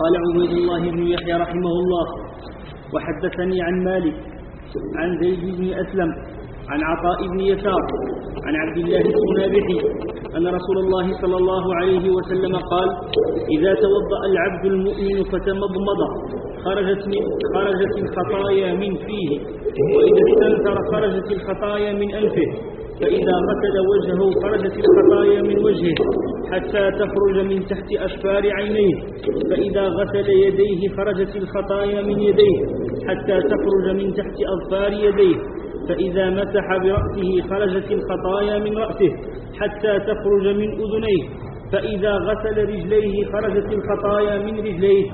قال عبيد الله بن يحيى رحمه الله. وحدثني عن مالك عن زيد بن أسلم عن عطاء بن يسار عن عبد الله السنابحي أن رسول الله صلى الله عليه وسلم قال إذا توضأ العبد المؤمن فتمضمض خرجت, من خرجت الخطايا من فيه وإذا استنثر خرجت الخطايا من أنفه. فإذا غسل وجهه خرجت الخطايا من وجهه حتى تخرج من تحت أشفار عينيه. فإذا غسل يديه خرجت الخطايا من يديه حتى تخرج من تحت أظفار يديه. فإذا مسح برأسه خرجت الخطايا من رأسه حتى تخرج من أذنيه. فإذا غسل رجليه خرجت الخطايا من رجليه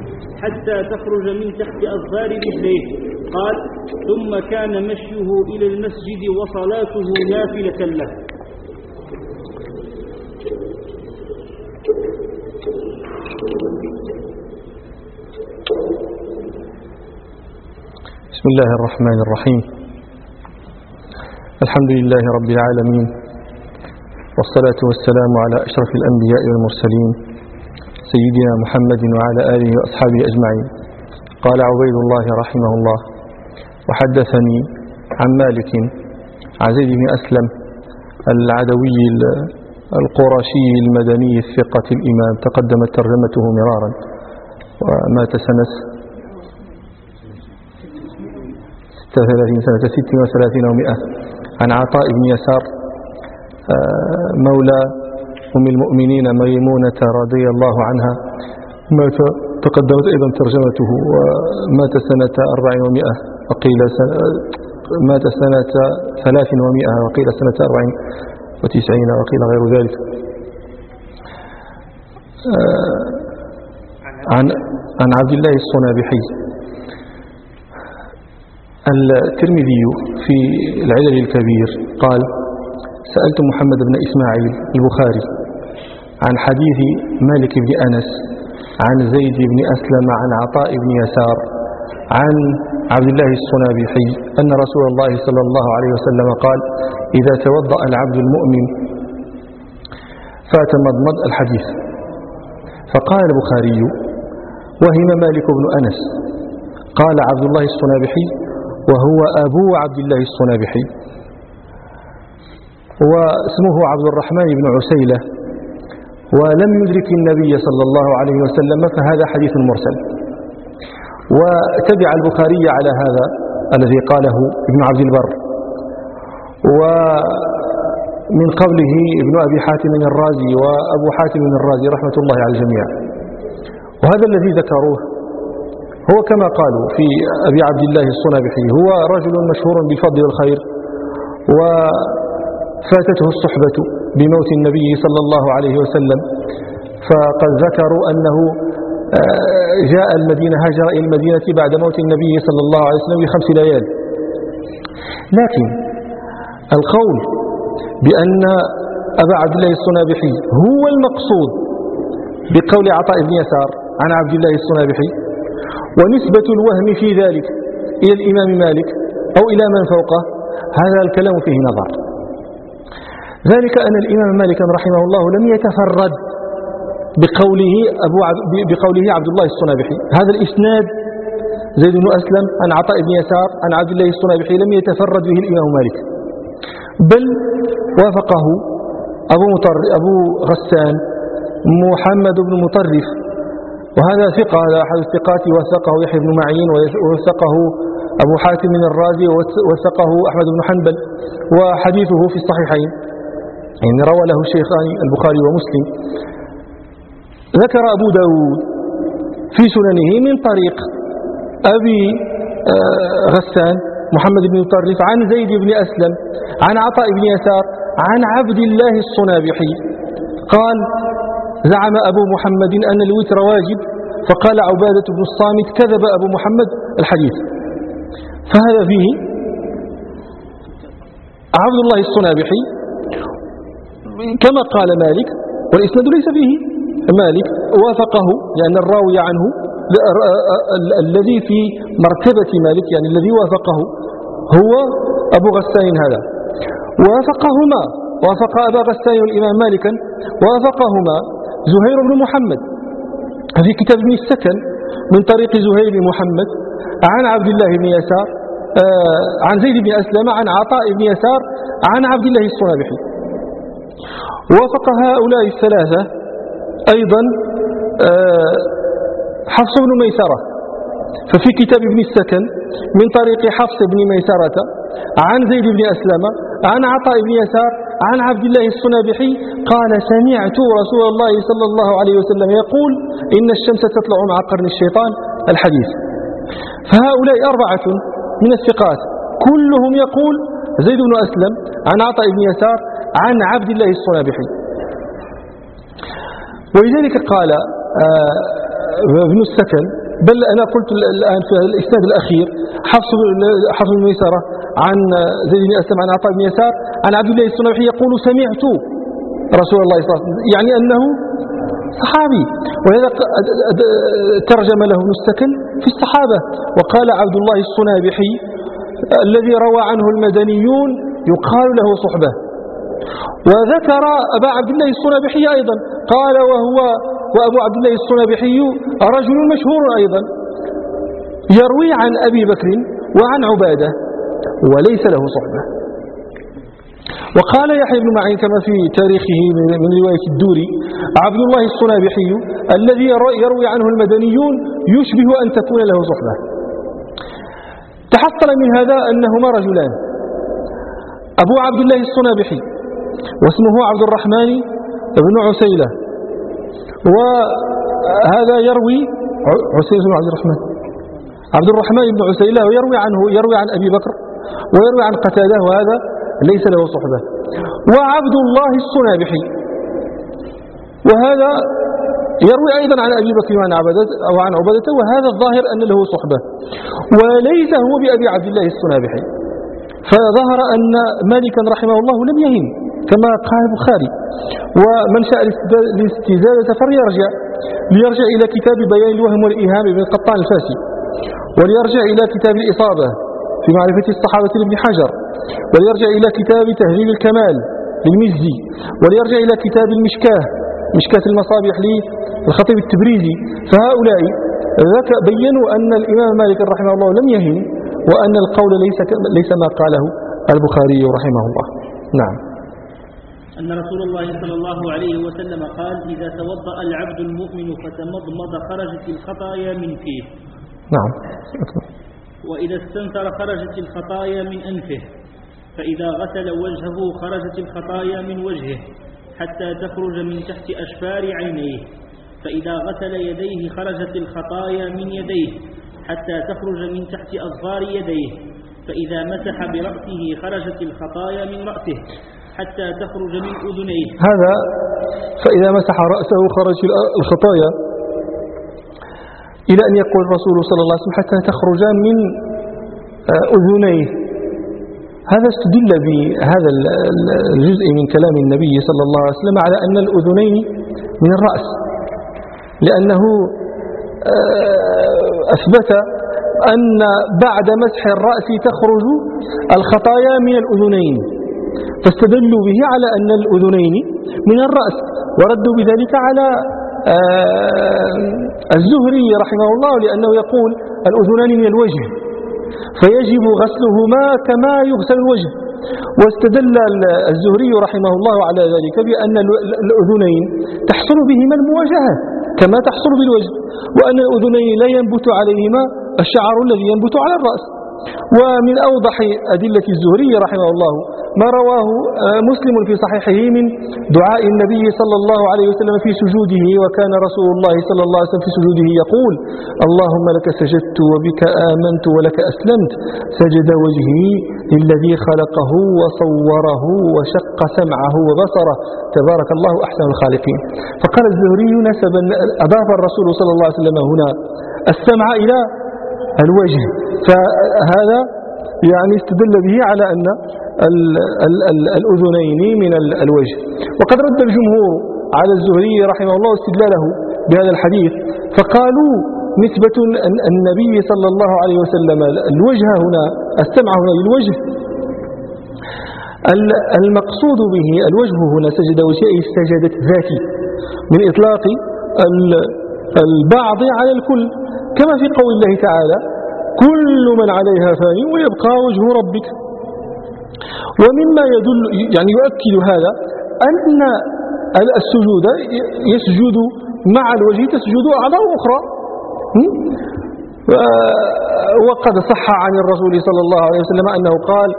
حتى تخرج من تحت أظفار رجليه. قال ثم كان مشيه إلى المسجد وصلاته نافلة له. بسم الله الرحمن الرحيم. الحمد لله رب العالمين. والصلاة والسلام على أشرف الأنبياء والمرسلين سيدنا محمد وعلى آله وأصحابه أجمعين. قال عبيد الله رحمه الله وحدثني عن مالك عن زيد بن أسلم العدوي القرشي المدني الثقة الإمام تقدمت ترجمته مرارا. ومات سنة 36 سنة 36 ومئة عن عطاء بن يسار مولى أم المؤمنين ميمونة رضي الله عنها مات تقدمت أيضا ترجمته ومات سنة 400 ومئة وقيل سنة مات سنة 300 ومئة وقيل سنة 40 وتسعين وقيل غير ذلك. عن عن عبد الله الصنابحي. الترمذي في العلل الكبير قال سألت محمد بن إسماعيل البخاري عن حديث مالك بن أنس عن زيد بن أسلم عن عطاء بن يسار عن عبد الله الصنابحي أن رسول الله صلى الله عليه وسلم قال إذا توضأ العبد المؤمن فاتمضمض الحديث. فقال البخاري وهم مالك بن أنس. قال عبد الله الصنابحي وهو أبو عبد الله الصنابحي واسمه عبد الرحمن بن عسيلة ولم يدرك النبي صلى الله عليه وسلم فهذا حديث مرسل. وتبع البخاري على هذا الذي قاله ابن عبد البر. ومن قبله ابن أبي حاتم الرازي وأبو حاتم الرازي رحمة الله على الجميع. وهذا الذي ذكروه هو كما قالوا في أبي عبد الله الصنابحي هو رجل مشهور بالفضل والخير وفاتته الصحبة بموت النبي صلى الله عليه وسلم. فقد ذكروا أنه آه، جاء المدينة هاجر إلى المدينة بعد موت النبي صلى الله عليه وسلم بخمس ليال. لكن القول بأن أبا عبد الله الصنابحي هو المقصود بقول عطاء بن يسار عن عبد الله الصنابحي ونسبة الوهم في ذلك إلى الإمام مالك أو إلى من فوقه هذا الكلام فيه نظر. ذلك أن الإمام مالك رحمه الله لم يتفرد بقوله, أبو بقوله عبد الله الصنابحي. هذا الإسناد زيد بن أسلم عن عطاء بن يسار عن عبد الله الصنابحي لم يتفرد به الإمام مالك. بل وافقه أبو, مطر أبو غسان محمد بن مطرف. وهذا ثقة هذا أحد الثقات وثقه يحيى بن معين ووثقه أبو حاتم الرازي ووثقه أحمد بن حنبل وحديثه في الصحيحين. يعني روى له الشيخان البخاري ومسلم. ذكر أبو داود في سننه من طريق أبي آه، غسان محمد بن طرف عن زيد بن أسلم عن عطاء بن يسار عن عبد الله الصنابحي. قال زعم أبو محمد أن الوتر واجب فقال عبادة بن الصامت كذب أبو محمد الحديث. فهذا فيه عبد الله الصنابحي كما قال مالك والإسناد ليس فيه. مالك وافقه لأن الراوي عنه الذي في مرتبة مالك يعني الذي وافقه هو أبو غسان هذا. وافقهما وافق أبا غسان والإمام مالكا وافقهما زهير بن محمد. في كتاب ابن السكن من طريق زهير بن محمد عن عبد الله بن يسار آه، عن زيد بن أسلم عن عطاء بن يسار عن عبد الله الصنابحي. وافق هؤلاء الثلاثة أيضا آه، حفص بن ميسرة. ففي كتاب ابن السكن من طريق حفص بن ميسرة عن زيد بن أسلم عن عطاء بن يسار عن عبد الله الصنابحي قال سمعت رسول الله صلى الله عليه وسلم يقول إن الشمس تطلع مع قرن الشيطان. الحديث. فهؤلاء أربعة من الثقات كلهم يقول زيد بن أسلم عن عطاء بن يسار عن عبد الله الصنابحي. ولذلك قال آه، ابن السكن بل أنا قلت الآن في الإسناد الأخير حفص حفص بن ميسرة عن زيد بن أسلم عن عطاء بن يسار عن عبد الله الصنابحي يقول سمعت رسول الله صلى الله عليه وسلم يعني أنه صحابي. ولذا ترجم له ابن السكن في الصحابة. وقال عبد الله الصنابحي الذي روى عنه المدنيون يقال له صحبة. وذكر أبا عبد الله الصنابحي أيضا. قال وهو وأبو عبد الله الصنابحي رجل مشهور أيضا. يروي عن أبي بكر وعن عبادة وليس له صحبة. وقال يحيى بن معين كما في تاريخه من رواية الدوري عبد الله الصنابحي الذي يروي عنه المدنيون يشبه أن تكون له صحبة. تحصل من هذا أنهما رجلان. أبو عبد الله الصنابحي واسمه عبد الرحمن بن عسيلة. وهذا يروي عسيلة بن عبد الرحمن. عبد الرحمن بن عسيلة ويروي عنه يروي عن أبي بكر ويروي عن قتادة وهذا ليس له صحبة. وعبد الله الصنابحي وهذا يروي أيضا عن أبي بكر وعن عبدة أو عن عبدة وهذا الظاهر أن له صحبة. وليس هو بأبي عبد الله الصنابحي فظهر أن مالكا رحمه الله لم يهم. كما قال البخاري. ومن شاء الاستزادة فليرجع ليرجع إلى كتاب بيان الوهم والإيهام بن قطان الفاسي وليرجع إلى كتاب الإصابة في معرفة الصحابة لابن حجر وليرجع إلى كتاب تهذيب الكمال للمزي وليرجع إلى كتاب المشكاة مشكاة المصابيح للخطيب التبريزي. فهؤلاء بينوا أن الإمام مالك رحمه الله لم يهن وأن القول ليس, ليس ما قاله البخاري رحمه الله. نعم. أن رسول الله صلى الله عليه وسلم قال إذا توضأ العبد المؤمن فتمضمض خرجت الخطايا من فيه. نعم. وإذا استنثر خرجت الخطايا من أنفه فإذا غسل وجهه خرجت الخطايا من وجهه حتى تخرج من تحت أشفار عينيه. فإذا غسل يديه خرجت الخطايا من يديه حتى تخرج من تحت أظفار يديه. فإذا مسح برأسه خرجت الخطايا من رأسه. حتى تخرج من أذنيه. هذا فإذا مسح رأسه خرج الخطايا. إلى أن يقول الرسول صلى الله عليه وسلم حتى تخرج من آه، أذنيه. هذا استدل بهذا الجزء من كلام النبي صلى الله عليه وسلم على أن الأذنين من الرأس. لأنه آه، أثبت أن بعد مسح الرأس تخرج الخطايا من الأذنين. فاستدلوا به على أن الأذنين من الرأس وردوا بذلك على آه، الزهري رحمه الله لأنه يقول الأذنان من الوجه فيجب غسلهما كما يغسل الوجه. واستدل الزهري رحمه الله على ذلك بأن الأذنين تحصل بهما المواجهة كما تحصل بالوجه وأن الأذنين لا ينبت عليهما الشعر الذي ينبت على الرأس. ومن أوضح أدلة الزهري رحمه الله ما رواه آه، مسلم في صحيحه من دعاء النبي صلى الله عليه وسلم في سجوده وكان رسول الله صلى الله عليه وسلم في سجوده يقول اللهم لك سجدت وبك آمنت ولك أسلمت سجد وجهي للذي خلقه وصوره وشق سمعه وبصره تبارك الله أحسن الخالقين. فقال الزهري نسبا أضاف الرسول صلى الله عليه وسلم هنا السمع إلى الوجه. فهذا يعني استدل به على أن الأذنين من الوجه. وقد رد الجمهور على الزهري رحمه الله استدلاله بهذا الحديث فقالوا نسبة النبي صلى الله عليه وسلم الوجه هنا السمع هنا للوجه. المقصود به الوجه هنا سجد وجهه سجدت ذاتي من إطلاق البعض على الكل. كما في قول الله تعالى كل من عليها فان ويبقى وجه ربك. ومما يدل يعني يؤكد هذا أن السجود يسجد مع الوجه تسجد أعضاء أخرى. وقد صح عن الرسول صلى الله عليه وسلم أنه قال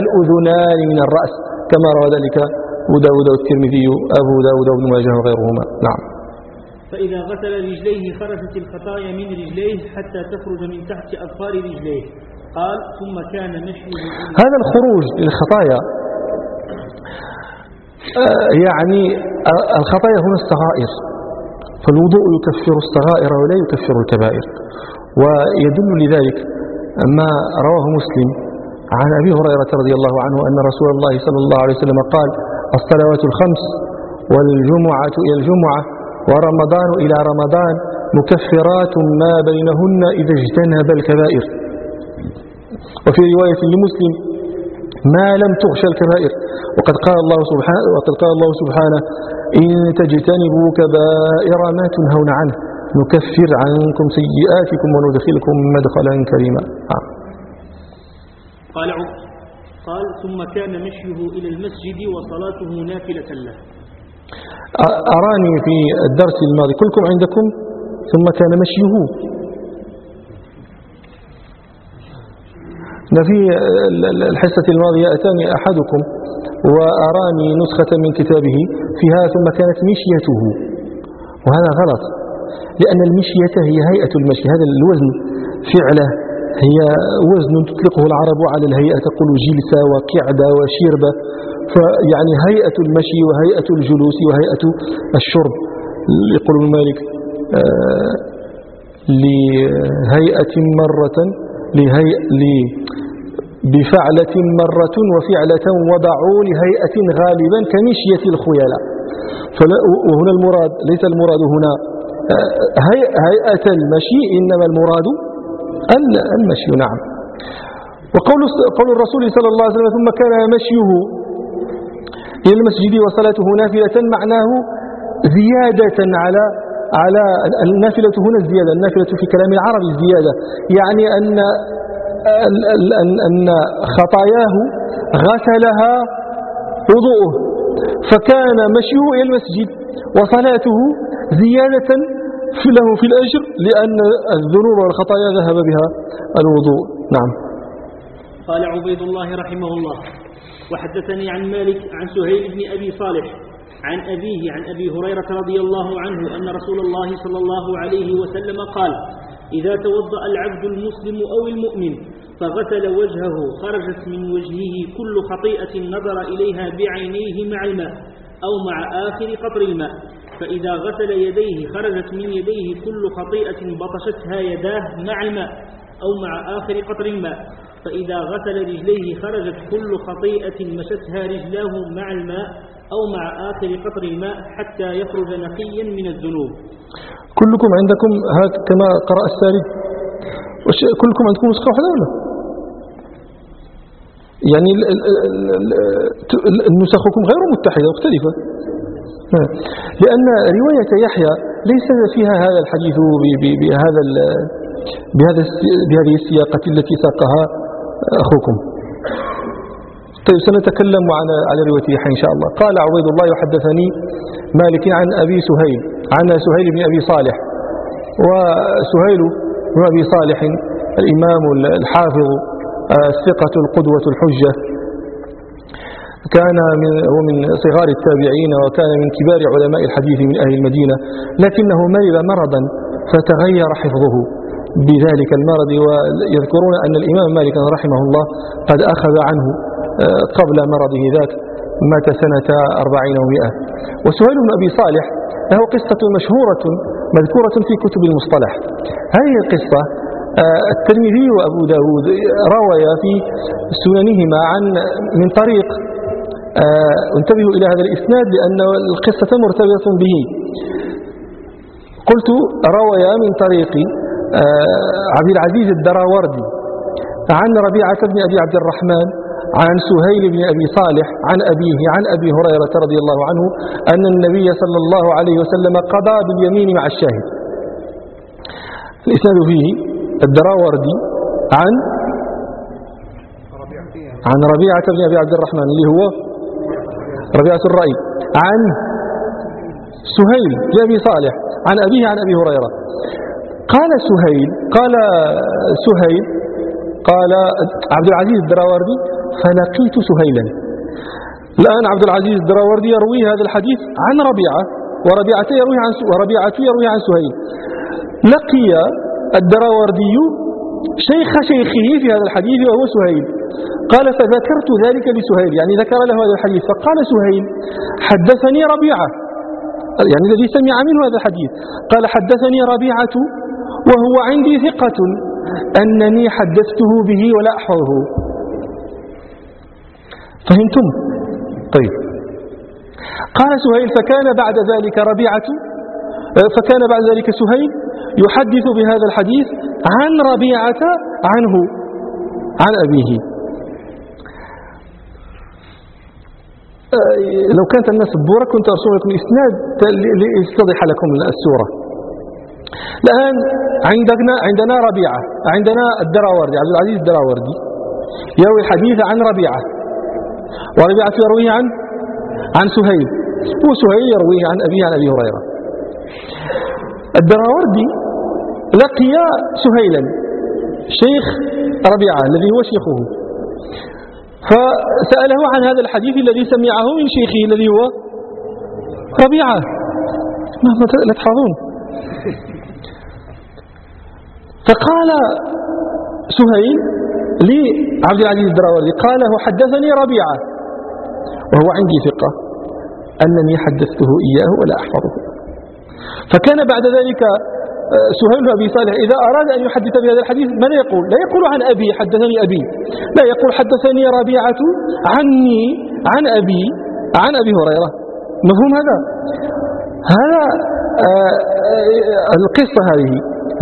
الأذنان من الرأس. كما روى ذلك أبو داود والترمذي أبو داود وابن ماجه وغيرهما. نعم. فإذا غسل رجليه خرجت الخطايا من رجليه حتى تخرج من تحت أظفار رجليه. قال ثم كان مشيه هذا الخروج للخطايا آه، يعني الخطايا هنا الصغائر فالوضوء يكفر الصغائر ولا يكفر الكبائر ويدل لذلك ما رواه مسلم عن أبي هريرة رضي الله عنه أن رسول الله صلى الله عليه وسلم قال الصلوات الخمس والجمعة إلى الجمعة ورمضان إلى رمضان مكفرات ما بينهن إذا اجتنب الكبائر. وفي رواية لمسلم ما لم تغشى الكبائر. وقد قال الله سبحانه وقد قال الله سبحانه إن تجتنبوا كبائر ما تنهون عنه نكفر عنكم سيئاتكم وندخلكم مدخلا كريما. آه. قال قال ثم كان مشيه إلى المسجد وصلاته نافلة له. أراني في الدرس الماضي كلكم عندكم؟ ثم كان مشيه. في الحصة الماضية أتاني أحدكم وأراني نسخة من كتابه فيها ثم كانت مشيته. وهذا غلط لأن المشية هي هيئة المشي هذا الوزن فعلة هي وزن تطلقه العرب على الهيئة تقول جلسة وقعدة وشربة. فيعني هيئة المشي وهيئة الجلوس وهيئة الشرب يقول مالك آه لهيئة مرة لهيئة بفعلة مرة وفعلة وضعوا لهيئة غالبا كمشية الخيلاء. وهنا المراد ليس المراد هنا آه، هيئة المشي إنما المراد المشي نعم. وقول قول الرسول صلى الله عليه وسلم ثم كان مشيه. إلى المسجد وصلاته نافلة معناه زيادة على على النافلة هنا الزيادة النافلة في كلام العرب الزيادة يعني أن أن خطاياه غسلها وضوءه. فكان مشيه إلى المسجد وصلاته زيادة له في الأجر لأن الذنوب والخطايا ذهب بها الوضوء. نعم. قال عبيد الله رحمه الله. وحدثني عن مالك عن سهيل بن أبي صالح عن أبيه عن أبي هريرة رضي الله عنه أن رسول الله صلى الله عليه وسلم قال إذا توضأ العبد المسلم أو المؤمن فغسل وجهه خرجت من وجهه كل خطيئة نظر إليها بعينيه مع الماء أو مع آخر قطر الماء فإذا غسل يديه خرجت من يديه كل خطيئة بطشتها يداه مع الماء أو مع آخر قطر الماء فإذا غسل رجليه خرجت كل خطيئة مشتها رجلاه مع الماء أو مع آخر قطر الماء حتى يخرج نقيا من الذنوب. كلكم عندكم هذا كما قرأ السالي كلكم عندكم نسخة واحدة ولا؟ يعني نسخكم غير متحدة مختلفة. لأن رواية يحيى ليس فيها هذا الحديث بهذا بهذه السياقة التي ساقها. أخوكم. طيب سنتكلم على على يحيى إن شاء الله. قال عبيد الله يحدثني مالك عن أبي سهيل عن سهيل بن أبي صالح. وسهيل بن أبي صالح الإمام الحافظ الثقة القدوة الحجة. كان من هو من صغار التابعين وكان من كبار علماء الحديث من أهل المدينة لكنه مرض مرضا فتغير حفظه. بذلك المرض ويذكرون أن الإمام مالك رحمه الله قد أخذ عنه آه، قبل مرضه ذاك مات سنة أربعين ومئة وسهيل بن أبي صالح له قصة مشهورة مذكورة في كتب المصطلح. هذه القصة آه، الترمذي وأبو داود رويا في سننهما عن من طريق آه، انتبهوا إلى هذا الإسناد لأن القصة مرتبطة به. قلت رويا من طريق عبد العزيز الدراوردي عن ربيعة بن أبي عبد الرحمن عن سهيل بن أبي صالح عن أبيه عن أبي هريرة رضي الله عنه أن النبي صلى الله عليه وسلم قضى باليمين مع الشاهد. الإسناد فيه الدراوردي عن عن ربيعة بن أبي عبد الرحمن اللي هو ربيعة الرأي عن سهيل بن أبي صالح عن أبيه عن أبي هريرة. قال سهيل قال سهيل قال عبد العزيز الدراوردي فلقيت سهيلا. الآن عبد العزيز الدراوردي يروي هذا الحديث عن ربيعة وربيعة يروي عن وربيعة يروي عن سهيل. لقي الدراوردي شيخ شيخه في هذا الحديث وهو سهيل. قال فذكرت ذلك لسهيل يعني ذكر له هذا الحديث. فقال سهيل حدثني ربيعة. يعني الذي سمع منه هذا الحديث. قال حدثني ربيعة وهو عندي ثقة أنني حدثته به ولا أحفظه. فهمتم؟ طيب. قال سهيل فكان بعد ذلك ربيعة فكان بعد ذلك سهيل يحدث بهذا الحديث عن ربيعة عنه عن أبيه. لو كانت الناس بورة كنت أرسل لكم الإسناد ليتضح لكم السورة. الآن عندنا عندنا ربيعة. عندنا الدراوردي عبد العزيز الدراوردي. يروي الحديث عن ربيعة. وربيعة يرويه عن عن سهيل. وسهيل يرويه عن أبيه عن أبي هريرة. الدراوردي لقي سهيلا شيخ ربيعة الذي هو شيخه. فسأله عن هذا الحديث الذي سمعه من شيخه الذي هو ربيعة. مهما لا تحفظون فقال سهيل لعبد العزيز الدراوردي قال حدثني ربيعة وهو عندي ثقة أنني حدثته إياه ولا أحفظه. فكان بعد ذلك آه، سهيل أبي صالح إذا أراد أن يحدث بهذا الحديث ماذا يقول؟ لا يقول عن أبي حدثني أبي. لا يقول حدثني ربيعة عني عن أبي عن أبي هريرة. مفهوم هذا؟ هذا آه، آه، القصة هذه.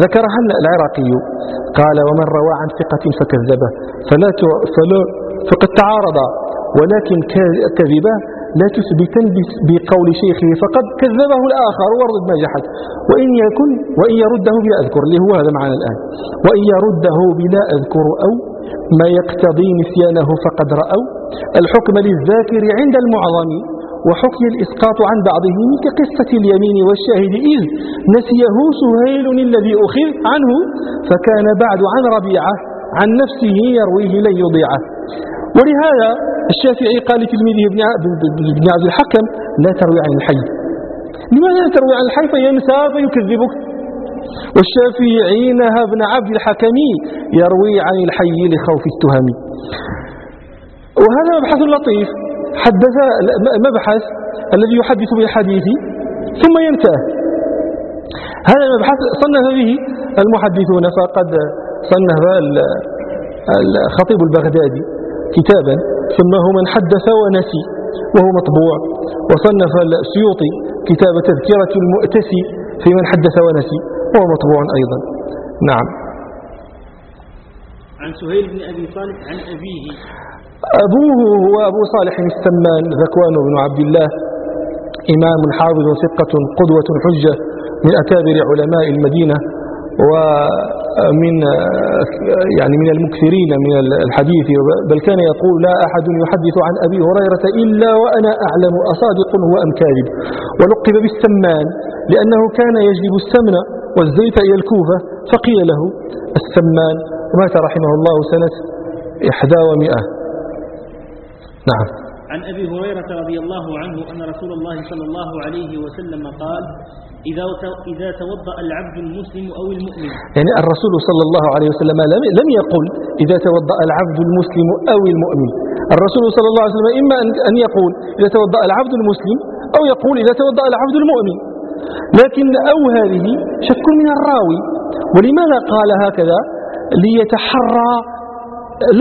ذكرها العراقي قال ومن روى عن ثقة فكذبه فلا فلا فقد تعارض ولكن كذبه لا تثبتن بقول شيخه فقد كذبه الآخر وارد ما جحد. وإن يكن وإن يرده بلا أذكر اللي هو هذا معنا الآن. وإن يرده بلا أذكر أو ما يقتضي نسيانه فقد رأوا الحكم للذاكر عند المعظم. وحكي الإسقاط عن بعضهم كقصة اليمين والشاهد إذ نسيه سهيل الذي أخذ عنه فكان بعد عن ربيعة عن نفسه يرويه لن يضيعه. ولهذا الشافعي قال لتلميذه ابن عبد الحكم لا تروي عن الحي. لماذا لا تروي عن الحي؟ فينسى فيكذبك. والشافعي نهى ابن عبد الحكم يروي عن الحي لخوف التهم. وهذا مبحث لطيف. حدث مبحث الذي يحدث بالحديث ثم ينتهي. هذا المبحث صنف به المحدثون فقد صنف الخطيب البغدادي كتابا سماه من حدث ونسي وهو مطبوع. وصنف السيوطي كتاب تذكرة المؤتسي في من حدث ونسي وهو مطبوع أيضا. نعم. عن سهيل بن أبي صالح عن أبيه. أبوه هو أبو صالح السمان ذكوان بن عبد الله إمام حافظ ثقة قدوة حجة من أكابر علماء المدينة ومن يعني من المكثرين من الحديث. بل كان يقول لا أحد يحدث عن أبي هريرة إلا وأنا أعلم أصادق هو أم كاذب. ولقب بالسمان لأنه كان يجلب السمن والزيت إلى الكوفة فقيل له السمان. ومات رحمه الله سنة إحدى ومئة نعم. عن أبي هريرة رضي الله عنه أن رسول الله صلى الله عليه وسلم قال إذا إذا توضأ العبد المسلم أو المؤمن يعني الرسول صلى الله عليه وسلم لم يقل إذا توضأ العبد المسلم أو المؤمن الرسول صلى الله عليه وسلم إما أن يقول إذا توضأ العبد المسلم أو يقول إذا توضأ العبد المؤمن لكن أو هذه شك من الراوي. ولماذا قال هكذا؟ ليتحرى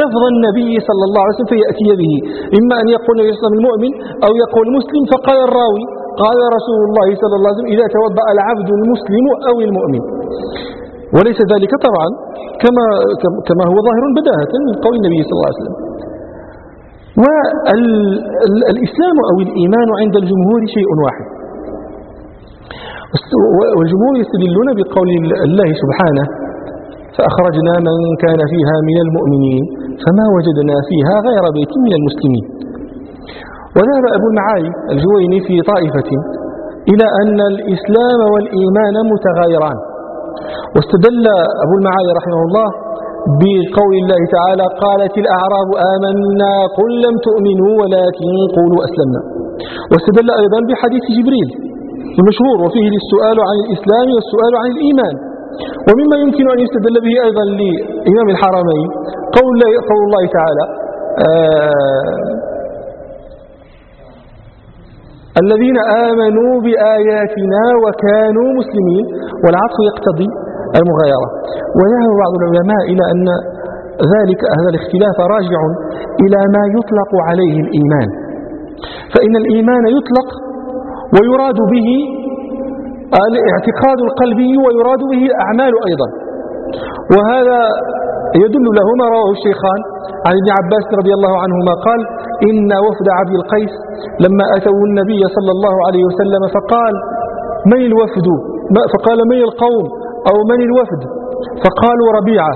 لفظ النبي صلى الله عليه وسلم فيأتي به. إما أن يقول النبي صلى الله عليه وسلم المؤمن أو يقول مسلم فقال الراوي قال رسول الله صلى الله عليه وسلم إذا توضأ العبد المسلم أو المؤمن. وليس ذلك طبعا كما, كما هو ظاهر بداهة من قول النبي صلى الله عليه وسلم. والإسلام أو الإيمان عند الجمهور شيء واحد. والجمهور يستدلون بقول الله سبحانه فأخرجنا من كان فيها من المؤمنين فما وجدنا فيها غير بيت من المسلمين. وذهب أبو المعالي الجويني في طائفة إلى أن الإسلام والإيمان متغايران. واستدل أبو المعالي رحمه الله بقول الله تعالى قالت الأعراب آمنا قل لم تؤمنوا ولكن قولوا أسلمنا. واستدل أيضا بحديث جبريل المشهور وفيه السؤال عن الإسلام والسؤال عن الإيمان. ومما يمكن أن يستدل به أيضا لإمام الحرمين قول الله, قول الله تعالى آه الذين آمنوا بآياتنا وكانوا مسلمين والعطف يقتضي المغايرة. وذهب بعض العلماء إلى أن ذلك هذا الاختلاف راجع إلى ما يطلق عليه الإيمان. فإن الإيمان يطلق ويراد به الاعتقاد القلبي ويراد به الأعمال أيضا. وهذا يدل له ما رواه الشيخان عن ابن عباس رضي الله عنهما قال إن وفد عبد القيس لما أتوا النبي صلى الله عليه وسلم فقال من الوفد؟ فقال من القوم؟ أو من الوفد؟ فقالوا ربيعة.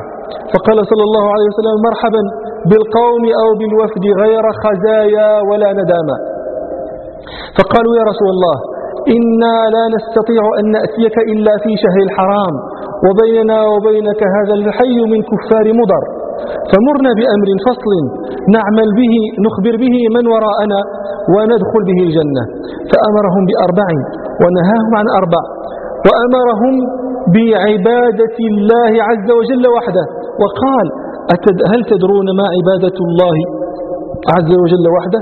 فقال صلى الله عليه وسلم مرحبا بالقوم أو بالوفد غير خزايا ولا ندامة. فقالوا يا رسول الله إنا لا نستطيع أن نأتيك إلا في شهر الحرام وبيننا وبينك هذا الحي من كفار مضر. فمرنا بأمر فصل نعمل به نخبر به من وراءنا وندخل به الجنة. فأمرهم بأربع ونهاهم عن أربع. وأمرهم بعبادة الله عز وجل وحده. وقال هل تدرون ما عبادة الله عز وجل وحده؟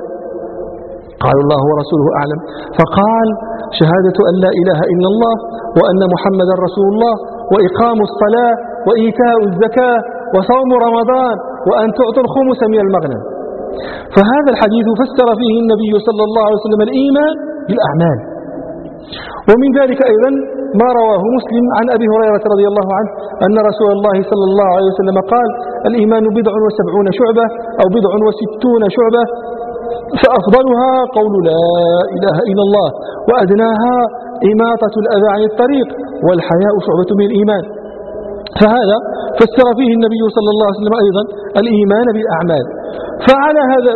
قال الله ورسوله أعلم. فقال شهادة أن لا إله إلا الله وأن محمد رسول الله وإقام الصلاة وإيتاء الزكاة وصوم رمضان وأن تعطوا الخمس من المغنم. فهذا الحديث فسر فيه النبي صلى الله عليه وسلم الإيمان بالأعمال. ومن ذلك أيضا ما رواه مسلم عن أبي هريرة رضي الله عنه أن رسول الله صلى الله عليه وسلم قال الإيمان بضع وسبعون شعبة أو بضع وستون شعبة فأفضلها قول لا إله إلا الله وأدناها إماطة الأذى عن الطريق والحياء شعبة من الإيمان فهذا فسر فيه النبي صلى الله عليه وسلم أيضا الإيمان بالأعمال. فعلى هذا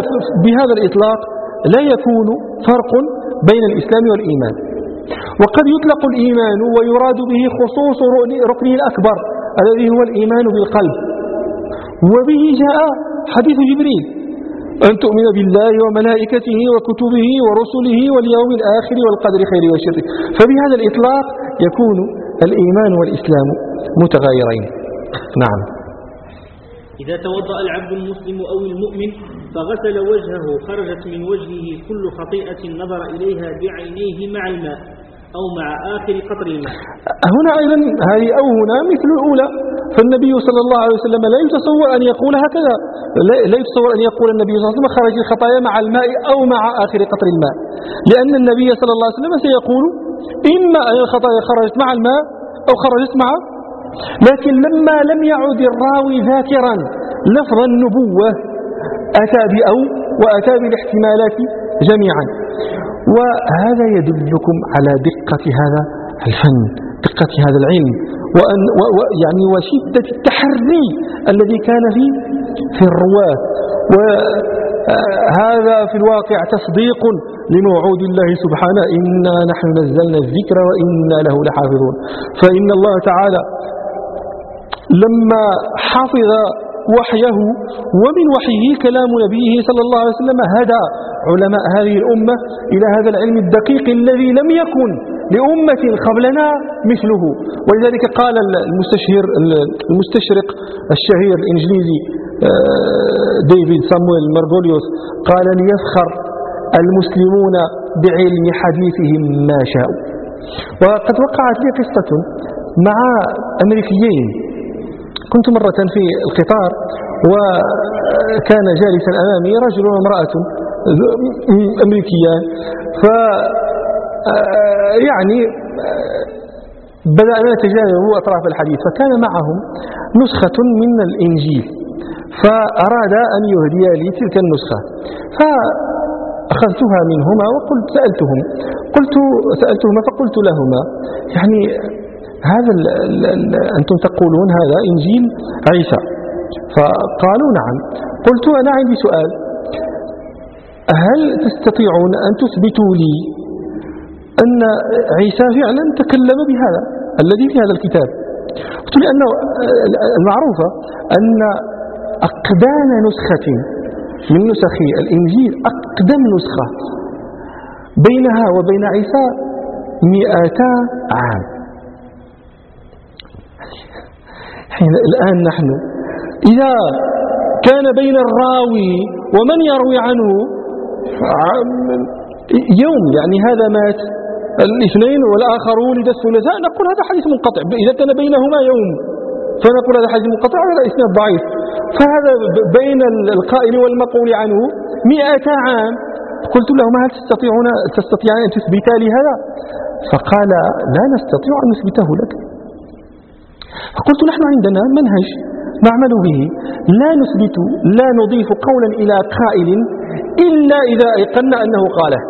بهذا الإطلاق لا يكون فرق بين الإسلام والإيمان. وقد يطلق الإيمان ويراد به خصوص ركنه الأكبر الذي هو الإيمان بالقلب. وبه جاء حديث جبريل أن تؤمن بالله وملائكته وكتبه ورسله واليوم الآخر والقدر خير وشر. فبهذا الإطلاق يكون الإيمان والإسلام متغايرين. نعم. إذا توضأ العبد المسلم أو المؤمن فغسل وجهه خرجت من وجهه كل خطيئة نظر إليها بعينيه مع الماء. أو مع آخر قطر الماء هنا أيضا هذه أو هنا مثل الأولى. فالنبي صلى الله عليه وسلم لا يتصور أن يقول هكذا. لا يتصور أن يقول النبي صلى الله عليه وسلم خرج الخطايا مع الماء أو مع آخر قطر الماء. لأن النبي صلى الله عليه وسلم سيقول إما أن الخطايا خرجت مع الماء أو خرجت مع لكن لما لم يعد الراوي ذاكرا لفظ النبوة أتى بأو وأتى بالاحتمالات جميعا. وهذا يدلكم على دقة هذا الفن دقة هذا العلم وأن و و يعني وشدة التحري الذي كان في في الرواة. وهذا في الواقع تصديق لموعود الله سبحانه إنا نحن نزلنا الذكر وإنا له لحافظون. فإن الله تعالى لما حفظ وحيه ومن وحيه كلام نبيه صلى الله عليه وسلم هدى علماء هذه الأمة إلى هذا العلم الدقيق الذي لم يكن لأمة قبلنا مثله. ولذلك قال المستشهر المستشرق الشهير الإنجليزي آه، ديفيد سامويل مارغوليوس قال ليفخر المسلمون بعلم حديثهم ما شاءوا. وقد وقعت لي قصة مع أمريكيين كنت مرة في القطار وكان جالسا أمامي رجل وامرأة أمريكيان ف يعني بدأنا نتجاوب أطراف الحديث فكان معهم نسخة من الإنجيل فأراد أن يهدي لي تلك النسخة. فأخذتها منهما وقلت سألتهم قلت سألتهما فقلت لهما. يعني هذا ال ال أنتم تقولون هذا إنجيل عيسى. فقالوا نعم. قلت أنا عندي سؤال. هل تستطيعون أن تثبتوا لي أن عيسى فعلا تكلم بهذا الذي في هذا الكتاب؟ قلت لأنه المعروفة أن أقدام نسخة من نسخ الإنجيل أقدم نسخة بينها وبين عيسى مئتا عام. حين الآن نحن. إذا كان بين الراوي ومن يروي عنه؟ يوم يعني هذا مات. الاثنين والآخر ولد الثلاثاء نقول هذا حديث منقطع. إذا كان بينهما يوم فنقول هذا حديث منقطع هذا إسناد ضعيف. فهذا بين القائل والمقول عنه مئة عام. قلت لهما هل تستطيعون تستطيعان أن تثبتا لي هذا؟ فقال لا نستطيع أن نثبته لك. فقلت نحن عندنا منهج نعمل به. لا نثبت لا نضيف قولا إلى قائل إلا إذا أيقنا أنه قاله.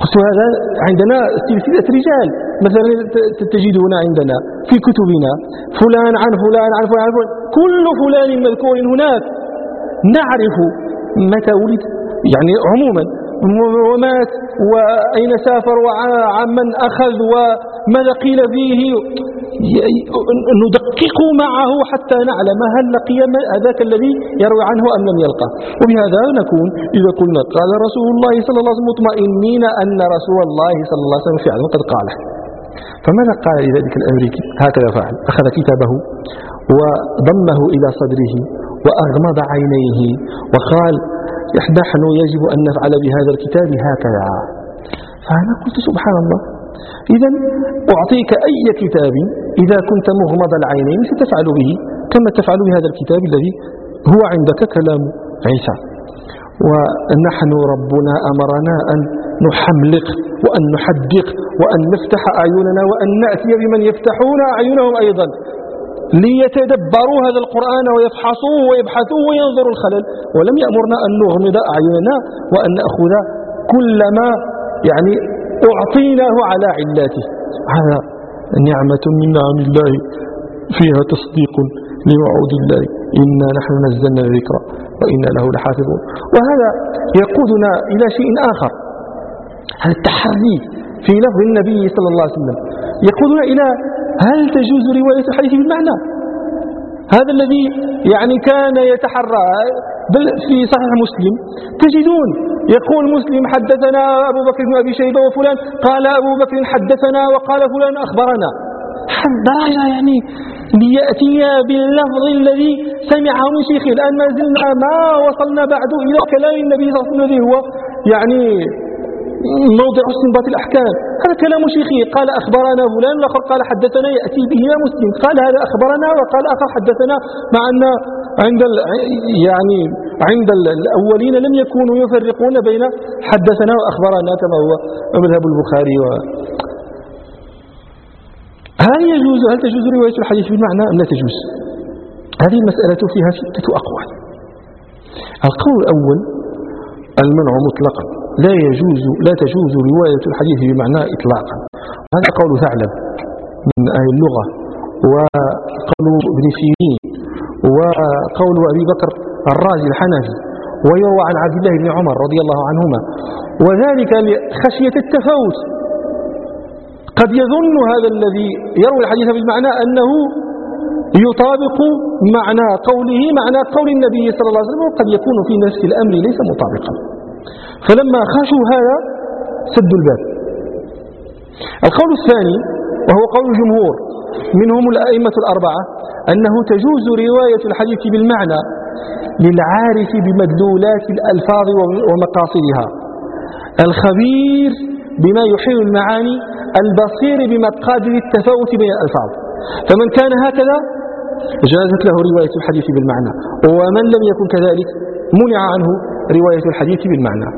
قلت هذا عندنا سلسلة رجال مثلا تجدون عندنا في كتبنا فلان عن فلان عن فلان, عن فلان. كل فلان مذكور هناك. نعرف متى ولد يعني عموما ومات وأين سافر وعمن أخذ وماذا قيل فيه؟ ندقق معه حتى نعلم هل لقي ذاك الذي يروي عنه أم لم يلقى. وبهذا نكون إذا قلنا قال رسول الله صلى الله عليه وسلم مطمئنين أن رسول الله صلى الله عليه وسلم فعلا قد قاله. فماذا قال لذلك الأمريكي؟ هكذا فعل. أخذ كتابه وضمه إلى صدره وأغمض عينيه وقال نحن يجب أن نفعل بهذا الكتاب هكذا. فأنا قلت سبحان الله. إذا أعطيك أي كتاب إذا كنت مغمض العينين ستفعل به كما تفعل بهذا الكتاب الذي هو عندك كلام عيسى. ونحن ربنا أمرنا أن نحملق وأن نحدق وأن نفتح أعيننا وأن نأتي بمن يفتحون أعينهم أيضا. ليتدبروا هذا القرآن ويفحصوه ويبحثوه وينظروا الخلل. ولم يأمرنا أن نغمض أعيننا وأن نأخذ كل ما يعني أعطيناه على علاته. هذا نعمة من نعم الله فيها تصديق لوعود الله. إنا نحن نزلنا الذكر وإنا له لحافظون. وهذا يقودنا إلى شيء آخر. هذا التحري في لفظ النبي صلى الله عليه وسلم. يقودنا إلى هل تجوز رواية الحديث بالمعنى؟ هذا الذي يعني كان يتحرى بل في صحيح مسلم. تجدون يقول مسلم حدثنا أبو بكر بن أبي شيبة وفلان قال أبو بكر حدثنا وقال فلان أخبرنا. دراجة يعني ليأتي باللفظ الذي سمعه من شيخه الآن ما زلنا ما وصلنا بعد إلى كلام النبي صلى الله عليه وسلم الذي هو يعني موضع استنباط الأحكام. هذا كلام شيخي. قال أخبرنا فلان والآخر قال حدثنا يأتي به مسلم. قال هذا أخبرنا وقال آخر حدثنا. مع أن عند يعني عند الأولين لم يكونوا يفرقون بين حدثنا وأخبرنا كما هو مذهب البخاري و هل يجوز هل تجوز رواية الحديث بالمعنى أم لا تجوز؟ هذه المسألة فيها ستة أقوال. القول الأول المنع مطلقا. لا يجوز لا تجوز رواية الحديث بمعنى إطلاقا. هذا قول ثعلب من أهل اللغة وقول ابن سيرين وقول أبي بكر الرازي الحنفي ويروى عن عبد الله بن عمر رضي الله عنهما. وذلك لخشية التفاوت. قد يظن هذا الذي يروي الحديث بالمعنى أنه يطابق معنى قوله معنى قول النبي صلى الله عليه وسلم وقد يكون في نفس الأمر ليس مطابقا. فلما خشوا هذا سدوا الباب. القول الثاني وهو قول الجمهور منهم الأئمة الأربعة أنه تجوز رواية الحديث بالمعنى للعارف بمدلولات الألفاظ ومقاصدها. الخبير بما يحيل المعاني البصير بمقادر التفاوت بين الألفاظ. فمن كان هكذا جازت له رواية الحديث بالمعنى. ومن لم يكن كذلك منع عنه رواية الحديث بالمعنى.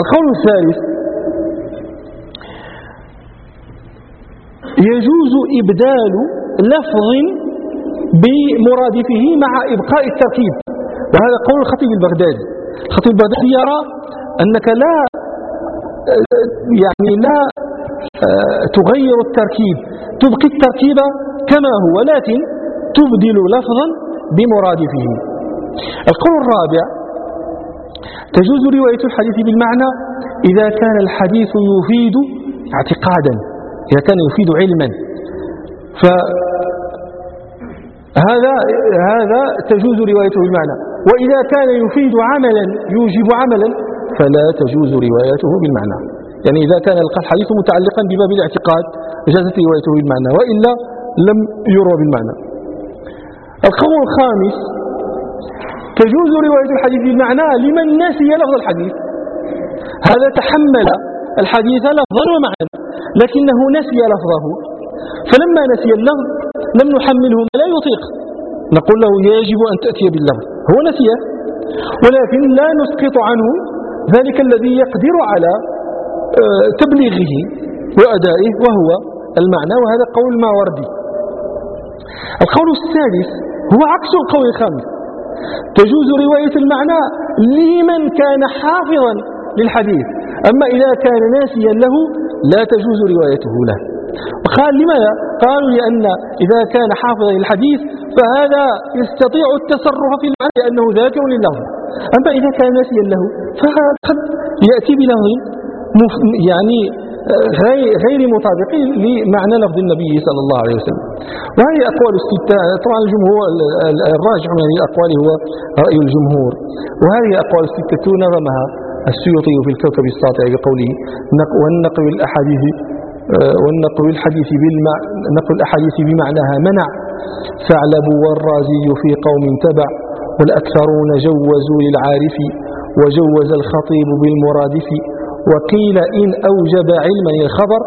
القول الثالث يجوز إبدال لفظ بمرادفه مع إبقاء التركيب. وهذا قول الخطيب البغدادي. الخطيب البغدادي يرى أنك لا يعني لا آه، تغير التركيب. تبقي التركيب كما هو لكن تبدل لفظا بمرادفه. القول الرابع تجوز رواية الحديث بالمعنى إذا كان الحديث يفيد اعتقادا إذا كان يفيد علما. فهذا هذا تجوز روايته بالمعنى. وإذا كان يفيد عملا يوجب عملا فلا تجوز روايته بالمعنى. يعني إذا كان الحديث متعلقا بباب الاعتقاد جازت روايته بالمعنى. وإلا لم يروى بالمعنى. القول الخامس تجوز رواية الحديث بالمعنى لمن نسي لفظ الحديث. هذا تحمل الحديث لفظا ومعنى لكنه نسي لفظه. فلما نسي اللفظ لم نحمله ما لا يطيق. نقول له يجب أن تأتي باللفظ. هو نسيه ولكن لا نسقط عنه ذلك الذي يقدر على آه، تبليغه وأدائه وهو المعنى وهذا قول الماوردي. القول السادس هو عكس القول الخامس. تجوز رواية المعنى لمن كان حافظا للحديث. أما إذا كان ناسيا له لا تجوز روايته له. وقال لماذا؟ قالوا لأن إذا كان حافظا للحديث فهذا يستطيع التصرف في المعنى لأنه ذاكر لللفظ أما إذا كان ناسيا له فقد يأتي بلفظ يعني غير مطابق لمعنى لفظ النبي صلى الله عليه وسلم. وهذه أقوال الستة طبعا الجمهور الراجح من هذه الأقوال هو رأي الجمهور. وهذه أقوال الستة نظمها السيوطي في الكوكب الساطع بقوله والنقل الأحاديث آه، والنقل الحديث بالمع... نقل الأحاديث بمعناها منع. ثعلب والرازي في قوم تبع والأكثرون جوزوا للعارف وجوز الخطيب بالمرادف. وقيل إن أوجب علما الخبر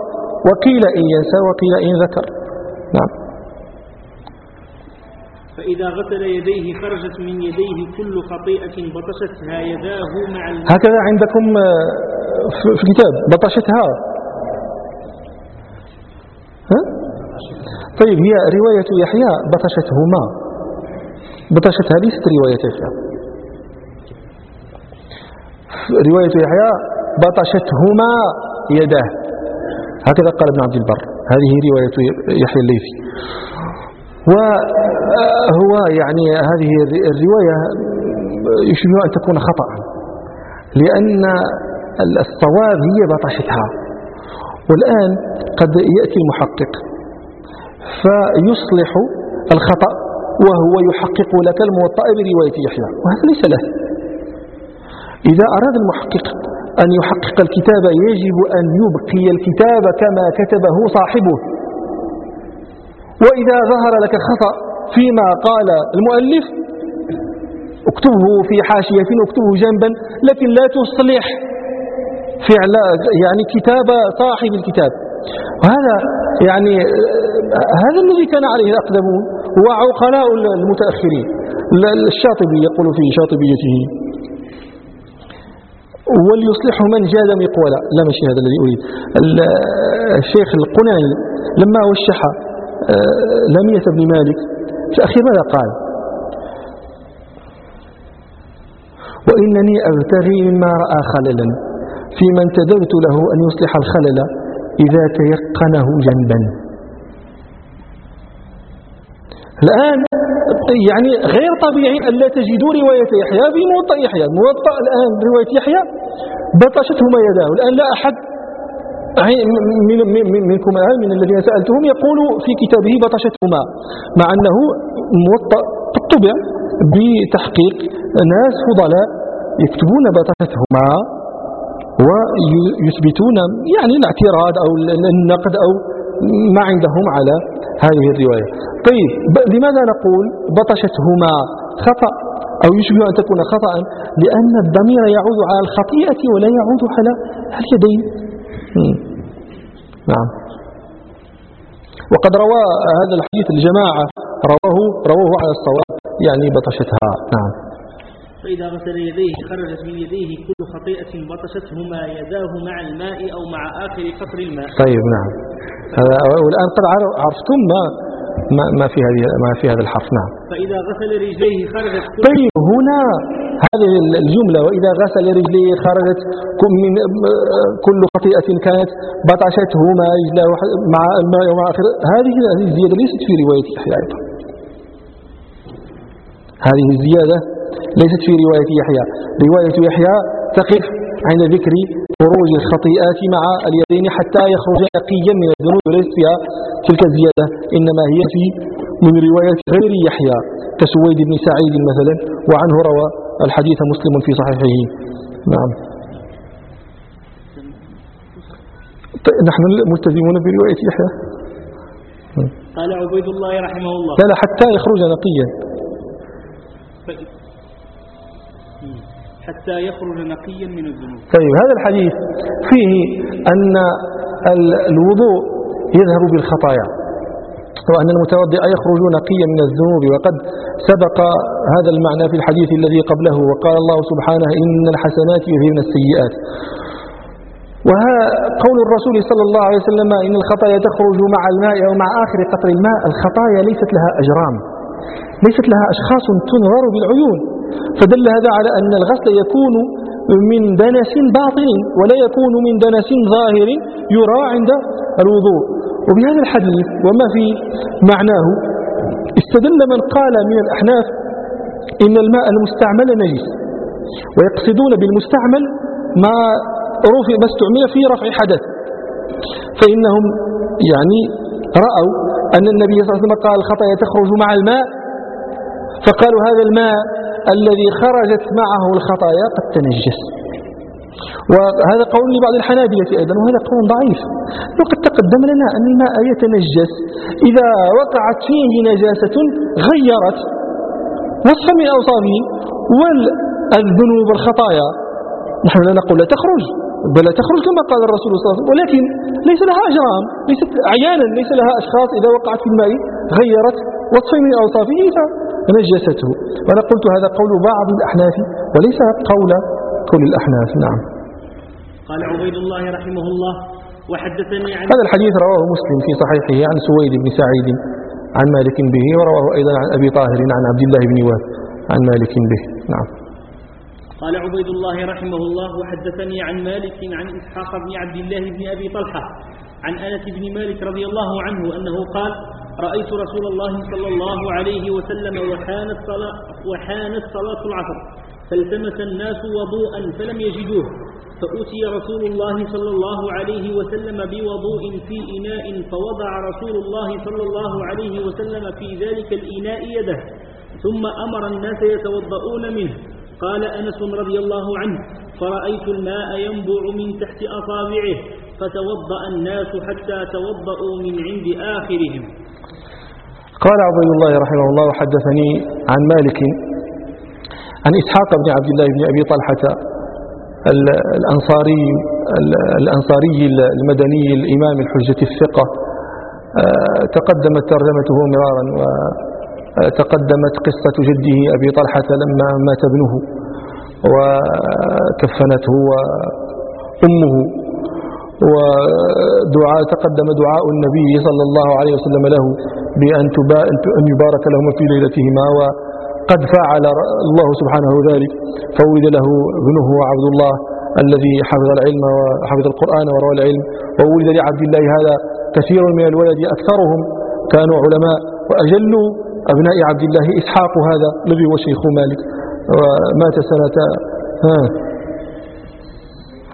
وقيل إن ينسى وقيل إن ذكر. نعم. فإذا غسل يديه خرجت من يديه كل خطيئة بطشتها يداه مع هكذا عندكم آه، في الكتاب بطشتها. ها؟ طيب هي رواية يحيى بطشتهما بطشتها ليست رواية يحيى. رواية يحيى بطشتهما يداه هكذا قال ابن عبد البر. هذه رواية يحيى الليثي. وهو يعني هذه الرواية يشبه أن تكون خطأ لأن الصواب هي بطشتها. والآن قد يأتي المحقق فيصلح الخطأ وهو يحقق لك الموطأ برواية يحيى. وهذا ليس له. إذا أراد المحقق أن يحقق الكتاب يجب أن يبقي الكتاب كما كتبه صاحبه. وإذا ظهر لك خطأ فيما قال المؤلف اكتبه في حاشية اكتبه جنبا لكن لا تصلح فعل يعني كتاب صاحب الكتاب. وهذا يعني هذا الذي كان عليه الأقدمون وعقلاء المتأخرين. الشاطبي يقول في شاطبيته وليصلح من جاد مقولا لا ماشي هذا الذي أريد. الشيخ القناني لما وشح آه، لمية بن مالك في أخي ماذا قال؟ وإنني أبتغي مما رأى خللا في من تدرت له أن يصلح الخلل إذا تيقنه جنبا. الآن يعني غير طبيعي أن لا تجدوا رواية يحيى في موطأ يحيى. موطأ الآن رواية يحيى بطشتهما يداه. الآن لا أحد من من منكم الآن من الذين سألتهم يقول في كتابه بطشتهما مع أنه موطأ طبع بتحقيق ناس فضلاء يكتبون بطشتهما ويثبتون يعني الاعتراض أو النقد أو ما عندهم على هذه الرواية. طيب لماذا نقول بطشتهما خطأ؟ أو يشبه أن تكون خطأ؟ لأن الضمير يعود على الخطيئة ولا يعود على اليدين. نعم. وقد روى هذا الحديث الجماعة رواه رواه على الصواب يعني بطشتها. نعم. فإذا غسل يديه خرجت من يديه كل خطيئة بطشتهما يداه مع الماء أو مع آخر قطر الماء. طيب نعم. هذا والآن قد عرفتم ما ما, ما في هذه ما في هذا الحرف. نعم. فإذا غسل رجليه خرجت طيب هنا هذه الجملة وإذا غسل رجليه خرجت من كل خطيئة كانت بطشتهما رجله مع الماء ومع آخر. هذه الزيادة ليست في رواية يحيى أيضا. هذه الزيادة ليست في رواية يحيى. رواية يحيى تقف عند ذكر خروج الخطيئات مع اليدين حتى يخرج نقيا من الذنوب وليست فيها تلك الزيادة إنما هي في من رواية غير يحيى كسويد بن سعيد مثلا وعنه روى الحديث مسلم في صحيحه. نعم. نحن ملتزمون برواية يحيى. قال عبيد الله رحمه الله. لا لا حتى يخرج نقيا. حتى يخرج نقيا من الذنوب. طيب هذا الحديث فيه أن الوضوء يذهب بالخطايا. وأن المتوضئ يخرج نقيا من الذنوب وقد سبق هذا المعنى في الحديث الذي قبله وقال الله سبحانه إن الحسنات يذهبن السيئات. وقول الرسول صلى الله عليه وسلم إن الخطايا تخرج مع الماء أو مع آخر قطر الماء الخطايا ليست لها أجرام ليست لها أشخاص تنظر بالعيون. فدل هذا على أن الغسل يكون من دنس باطن ولا يكون من دنس ظاهر يرى عند الوضوء. وبهذا الحديث وما في معناه استدل من قال من الأحناف إن الماء المستعمل نجس ويقصدون بالمستعمل ما رفع ما استعمل في رفع حدث. فإنهم يعني رأوا أن النبي صلى الله عليه وسلم قال الخطايا تخرج مع الماء فقالوا هذا الماء الذي خرجت معه الخطايا قد تنجس. وهذا قول لبعض الحنابلة أيضا وهذا قول ضعيف. وقد تقدم لنا أن الماء يتنجس إذا وقعت فيه نجاسة غيرت وصفا من أوصافه والذنوب الخطايا نحن لا نقول لا تخرج بل لا تخرج كما قال الرسول صلى الله عليه وسلم. ولكن ليس لها أجرام ليست عيانا ليس لها أشخاص إذا وقعت في الماء غيرت وصفا من أوصافه. فنجسته وأنا قلت هذا قول بعض الأحناف وليس قول قول الأحناف. نعم. قال عبيد الله رحمه الله وحدثني عن هذا الحديث رواه مسلم في صحيحه عن سويد بن سعيد عن مالك به ورواه أيضا عن أبي طاهر عن عبد الله بن وهب عن مالك به. نعم. قال عبيد الله رحمه الله وحدثني عن مالك عن إسحاق بن عبد الله بن أبي طلحة عن أنس بن مالك رضي الله عنه أنه قال رأيت رسول الله صلى الله عليه وسلم وحانت صلاة, وحانت صلاة العصر. فالتمس الناس وضوءا فلم يجدوه. فأتي رسول الله صلى الله عليه وسلم بوضوء في إناء فوضع رسول الله صلى الله عليه وسلم في ذلك الإناء يده. ثم أمر الناس يتوضؤون منه. قال أنس رضي الله عنه فرأيت الماء ينبع من تحت أصابعه فتوضأ الناس حتى توضأوا من عند آخرهم. قال عبد الله رحمه الله وحدثني عن مالك عن إسحاق بن عبد الله بن أبي طلحة الأنصاري الأنصاري المدني الإمام الحجة الثقة آه، تقدمت ترجمته مرارا وتقدمت قصة جده أبي طلحة لما مات ابنه وكفنته وأمه ودعاء تقدم دعاء النبي صلى الله عليه وسلم له بأن أن يبارك لهما في ليلتهما وقد فعل الله سبحانه ذلك. فولد له ابنه عبد الله الذي حفظ العلم وحفظ القرآن وروى العلم. وولد لعبد الله هذا كثير من الولد أكثرهم كانوا علماء. وأجل أبناء عبد الله إسحاق هذا الذي هو شيخ مالك. ومات سنة ها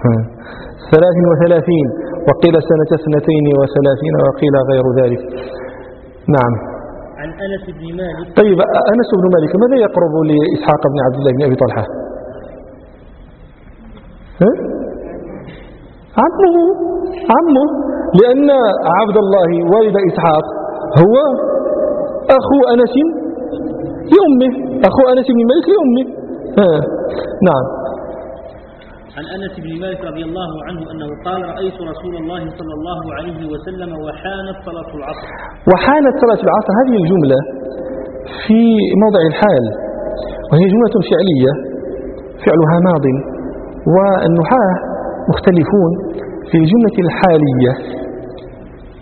ها. ثلاث وثلاثين وقيل سنة اثنتين وثلاثين وقيل غير ذلك. نعم. عن أنس بن مالك. طيب أنس بن مالك ماذا يقرب لإسحاق بن عبد الله بن أبي طلحة؟ ها؟ عمه عمه لأن عبد الله والد إسحاق هو أخو أنس لأمه أخو أنس بن مالك لأمه. نعم. عن أنس بن مالك رضي الله عنه أنه قال رأيت رسول الله صلى الله عليه وسلم وحانت صلاة العصر. وحانت صلاة العصر هذه الجملة في موضع الحال وهي جملة فعلية فعلها ماض والنحاة مختلفون في الجملة الحالية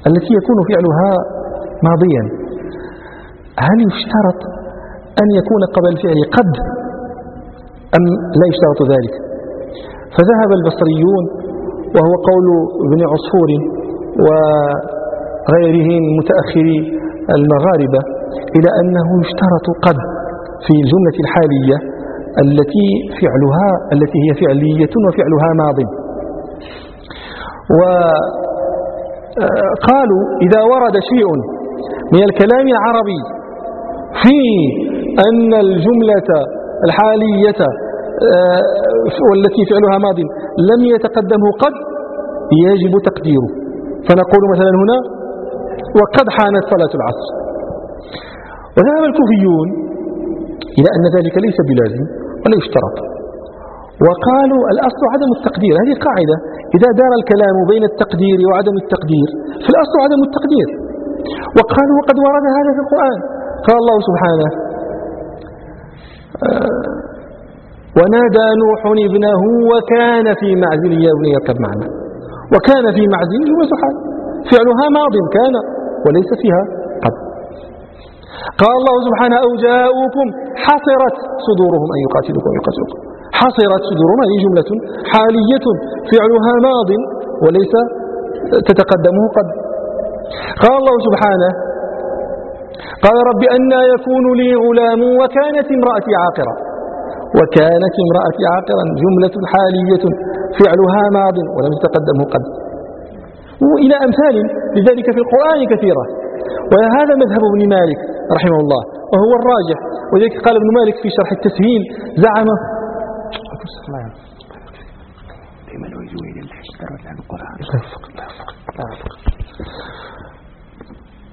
التي يكون فعلها ماضيا. هل يشترط أن يكون قبل الفعل قد أم لا يشترط ذلك؟ فذهب البصريون وهو قول ابن عصفور وغيره من متأخري المغاربة إلى أنه يشترط قد في الجملة الحالية التي فعلها التي هي فعلية وفعلها ماض. وقالوا إذا ورد شيء من الكلام العربي في أن الجملة الحالية آه، والتي فعلها ماض لم يتقدمه قد يجب تقديره. فنقول مثلا هنا وقد حانت صلاة العصر. وذهب الكوفيون إلى أن ذلك ليس بلازم ولا يشترط. وقالوا الأصل عدم التقدير. هذه قاعدة. إذا دار الكلام بين التقدير وعدم التقدير فالأصل عدم التقدير. وقالوا وقد ورد هذا في القرآن. قال الله سبحانه آه، ونادى نوح ابنه وكان في معزل يا ابني يركب معنا. وكان في معزل حال فعلها ماض كان وليس فيها قد قال الله سبحانه أو جاءوكم حصرت صدورهم أن يقاتلوكم يقاتلوكم حصرت صدورهم هذه جملة حالية. فعلها ماض وليس تتقدمه قد قال الله سبحانه قال رب أنا يكون لي غلام وكانت امرأتي عاقرة. وكانت امرأتي عاقرا جملة حالية فعلها ماض ولم يتقدمه قد. وإلى أمثال لذلك في القرآن كثيرة. وهذا مذهب ابن مالك رحمه الله وهو الراجح. وذلك قال ابن مالك في شرح التسهيل زعم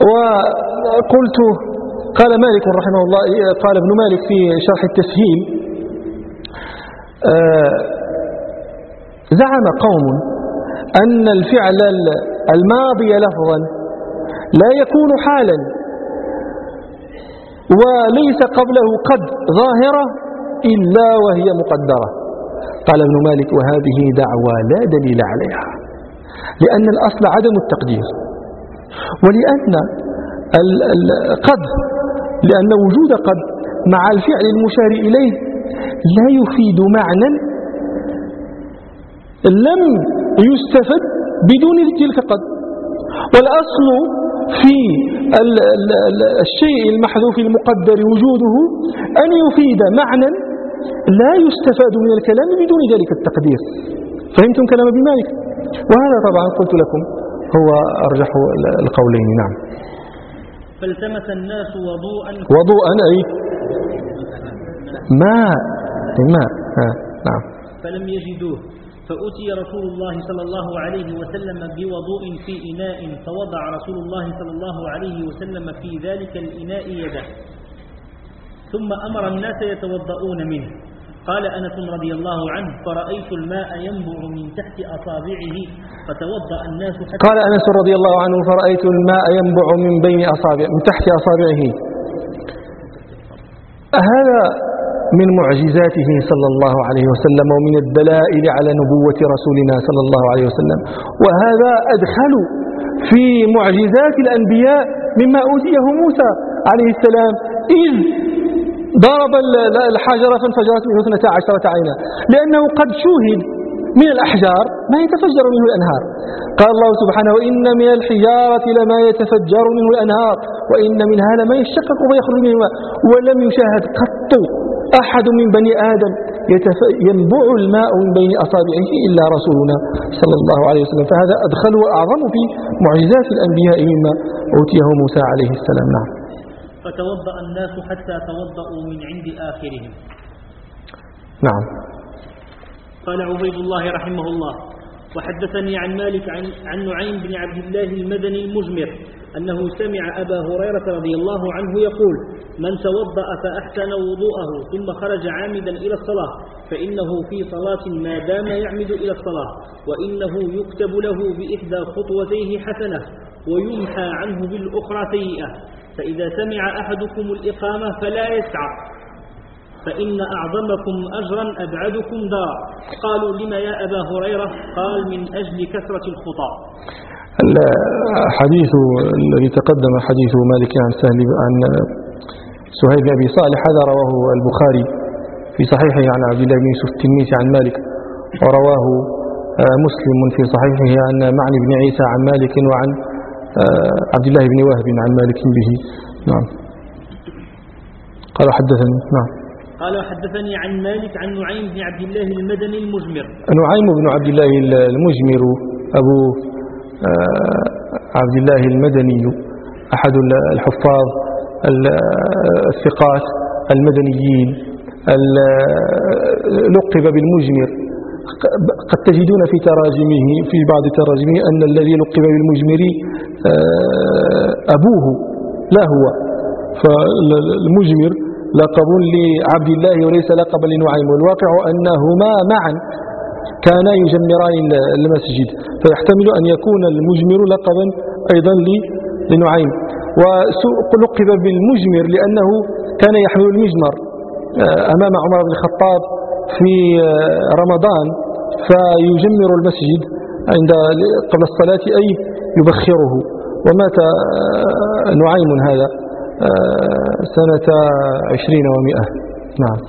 وقلت قال مالك رحمه الله قال ابن مالك في شرح التسهيل زعم قوم أن الفعل الماضي لفظا لا يكون حالا وليس قبله قد ظاهرة إلا وهي مقدرة. قال ابن مالك وهذه دعوى لا دليل عليها لأن الأصل عدم التقدير ولأن قد لأن وجود قد مع الفعل المشار إليه لا يفيد معنى لم يستفد بدون تلك قد والأصل في الشيء المحذوف المقدر وجوده أن يفيد معنى لا يستفاد من الكلام بدون ذلك التقدير. فهمتم كلام ابن مالك؟ وهذا طبعا قلت لكم هو أرجح القولين. نعم. فالتمس الناس وضوءا وضوءا أي ماء ماء. نعم. فلم يجدوه. فأتي رسول الله صلى الله عليه وسلم بوضوء في إناء فوضع رسول الله صلى الله عليه وسلم في ذلك الإناء يده. ثم أمر الناس يتوضؤون منه. قال أنس رضي الله عنه فرأيت الماء ينبع من تحت أصابعه. فتوضأ الناس حتى قال أنس رضي الله عنه فرأيت الماء ينبع من بين أصابع من تحت أصابعه. هذا من معجزاته صلى الله عليه وسلم ومن الدلائل على نبوة رسولنا صلى الله عليه وسلم. وهذا أدخل في معجزات الأنبياء مما أوتيه موسى عليه السلام إذ ضرب الحجر فانفجرت منه اثنتا عشرة عينا لأنه قد شوهد من الأحجار ما يتفجر منه الأنهار. قال الله سبحانه وإن من الحجارة لما يتفجر منه الأنهار وإن منها لما يشقق ويخرج منه ولم يشاهد قط أحد من بني آدم ينبع الماء من بين أصابعه إلا رسولنا صلى الله عليه وسلم. فهذا أدخل وأعظم في معجزات الأنبياء مما أوتيه موسى عليه السلام. نعم. فتوضأ الناس حتى توضأوا من عند آخرهم. نعم. قال عبيد الله رحمه الله وحدثني عن مالك عن, عن نعيم بن عبد الله المدني المجمر أنه سمع أبا هريرة رضي الله عنه يقول من توضأ فأحسن وضوءه ثم خرج عامدا إلى الصلاة فإنه في صلاة ما دام يعمد إلى الصلاة وإنه يكتب له بإحدى خطوتيه حسنة ويمحى عنه بالأخرى سيئة فإذا سمع أحدكم الإقامة فلا يسعى. فإن أعظمكم أجرا أبعدكم دارا قالوا لما يا أبا هريرة؟ قال من أجل كثرة الخطى الحديث الذي تقدم حديث مالك عن سهل عن سهيل بن أبي صالح هذا رواه البخاري في صحيحه عن عبد الله بن يوسف التنيسي عن مالك ورواه آه، مسلم في صحيحه عن معني بن عيسى عن مالك وعن آه، عبد الله بن وهب عن مالك به. نعم. قال حدثني. نعم. قال حدثني عن مالك عن نعيم بن عبد الله المدني المجمر نعيم بن عبد الله المجمر أبو آه، عبد الله المدني أحد الحفاظ الثقات المدنيين لقب بالمجمر قد تجدون في تراجمه في بعض تراجمه أن الذي لقب بالمجمر آه، أبوه لا هو. فالمجمر لقب لعبد الله وليس لقبا لنعيم. والواقع أنهما معا كانا يجمران المسجد. فيحتمل أن يكون المجمر لقبا أيضا لنعيم. ولقب بالمجمر لأنه كان يحمل المجمر. آه، أمام عمر بن الخطاب في آه، رمضان. فيجمر المسجد عند قبل الصلاة أي يبخره. ومات آه، نعيم هذا. سنة عشرين ومئة. نعم.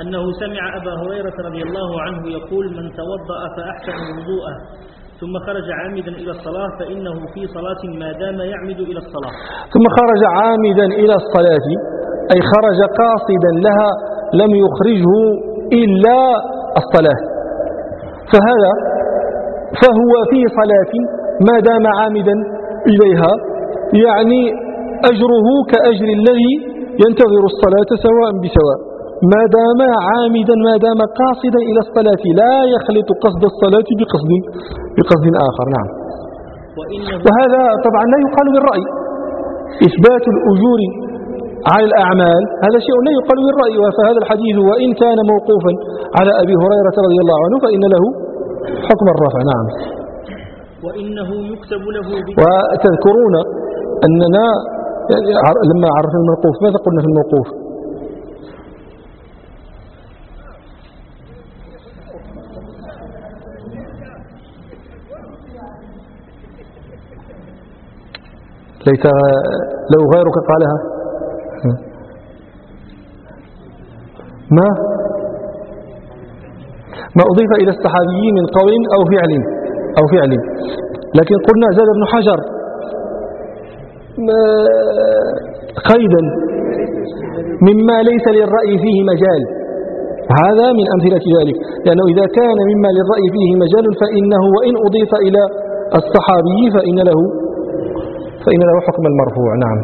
أنه سمع أبا هريرة رضي الله عنه يقول من توضأ فأحسن وضوءه. ثم خرج عامدا إلى الصلاة فإنه في صلاة ما دام يعمد إلى الصلاة. ثم خرج عامدا إلى الصلاة أي خرج قاصدا لها لم يخرجه إلا الصلاة. فهذا فهو في صلاة ما دام عامدا إليها يعني أجره كأجر الذي ينتظر الصلاة سواء بسواء. ما دام عامدا ما دام قاصدا إلى الصلاة لا يخلط قصد الصلاة بقصد بقصد آخر. نعم. وهذا طبعا لا يقال بالرأي. إثبات الأجور على الأعمال هذا شيء لا يقال بالرأي. فهذا الحديث وإن كان موقوفا على أبي هريرة رضي الله عنه فإن له حكم الرفع. نعم. وإنه يكتب له وتذكرون أننا لما عرفنا الموقوف ماذا قلنا في الموقوف؟ ليس لو غيرك قالها. ما؟ ما أضيف إلى الصحابي من قول أو فعل أو فعل. لكن قلنا زاد ابن حجر قيدا مما ليس للرأي فيه مجال. هذا من أمثلة ذلك. لأنه إذا كان مما للرأي فيه مجال فإنه وإن أضيف إلى الصحابي فإن له فإن له حكم المرفوع. نعم.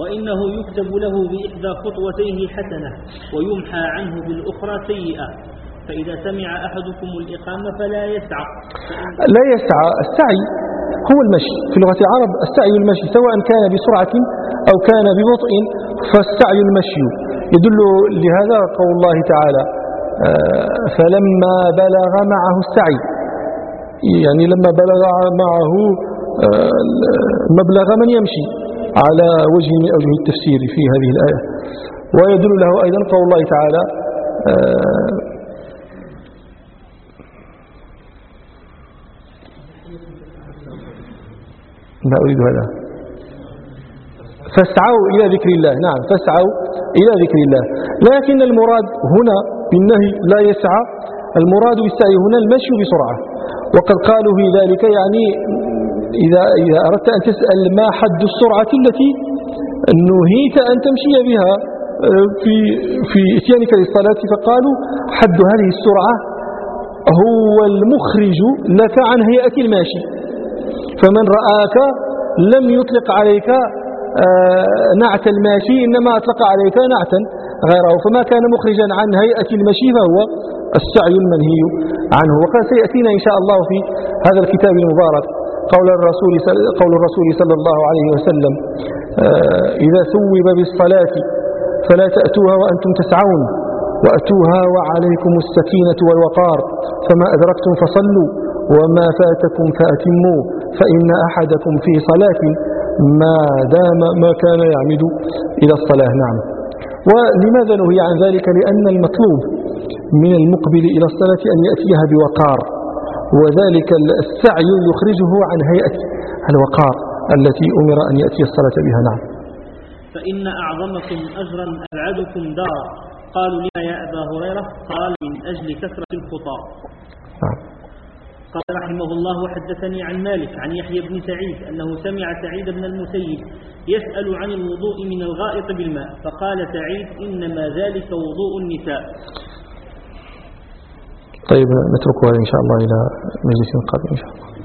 وإنه يكتب له بإحدى خطوتيه حسنة ويمحى عنه بالأخرى سيئة. فإذا سمع أحدكم الإقامة فلا يسعى. لا يسعى. السعي هو المشي. في لغة العرب السعي المشي سواء كان بسرعة أو كان ببطء فالسعي المشي يدل لهذا قول الله تعالى آه، فلما بلغ معه السعي. يعني لما بلغ معه مبلغ من يمشي على وجه من أوجه التفسير في هذه الآية. ويدل له أيضا قول الله تعالى لا أريد هذا. فاسعوا إلى ذكر الله. نعم فاسعوا إلى ذكر الله. لكن المراد هنا بالنهي لا يسعى. المراد بالسعي هنا المشي بسرعة. وقد قالوا في ذلك يعني إذا, إذا أردت أن تسأل ما حد السرعة التي نهيت أن تمشي بها آه، في, في إتيانك للصلاة فقالوا حد هذه السرعة هو المخرج لك عن هيئة الماشي. فمن رآك لم يطلق عليك آه، نعت الماشي إنما أطلق عليك نعتا غيره. فما كان مخرجا عن هيئة المشي فهو السعي المنهي عنه. وقد سيأتينا إن شاء الله في هذا الكتاب المبارك قول الرسول قول الرسول صلى الله عليه وسلم آه، إذا ثوب بالصلاة فلا تأتوها وأنتم تسعون وأتوها وعليكم السكينة والوقار فما أدركتم فصلوا وما فاتكم فأتموا. فإن أحدكم في صلاة ما دام ما كان يعمد إلى الصلاة. نعم. ولماذا نهي عن ذلك؟ لأن المطلوب من المقبل إلى الصلاة أن يأتيها بوقار وذلك السعي يخرجه عن هيئة الوقار التي أمر أن يأتي الصلاة بها. نعم. فإن أعظمكم أجرا أبعدكم دارا. قالوا لما يا أبا هريرة؟ قال من أجل كثرة الخطى نعم. قال رحمه الله وحدثني عن مالك عن يحيى بن سعيد أنه سمع سعيد بن المسيب يسأل عن الوضوء من الغائط بالماء فقال سعيد إنما ذلك وضوء النساء. طيب نتركها إن شاء الله إلى مجلس قادم إن شاء الله.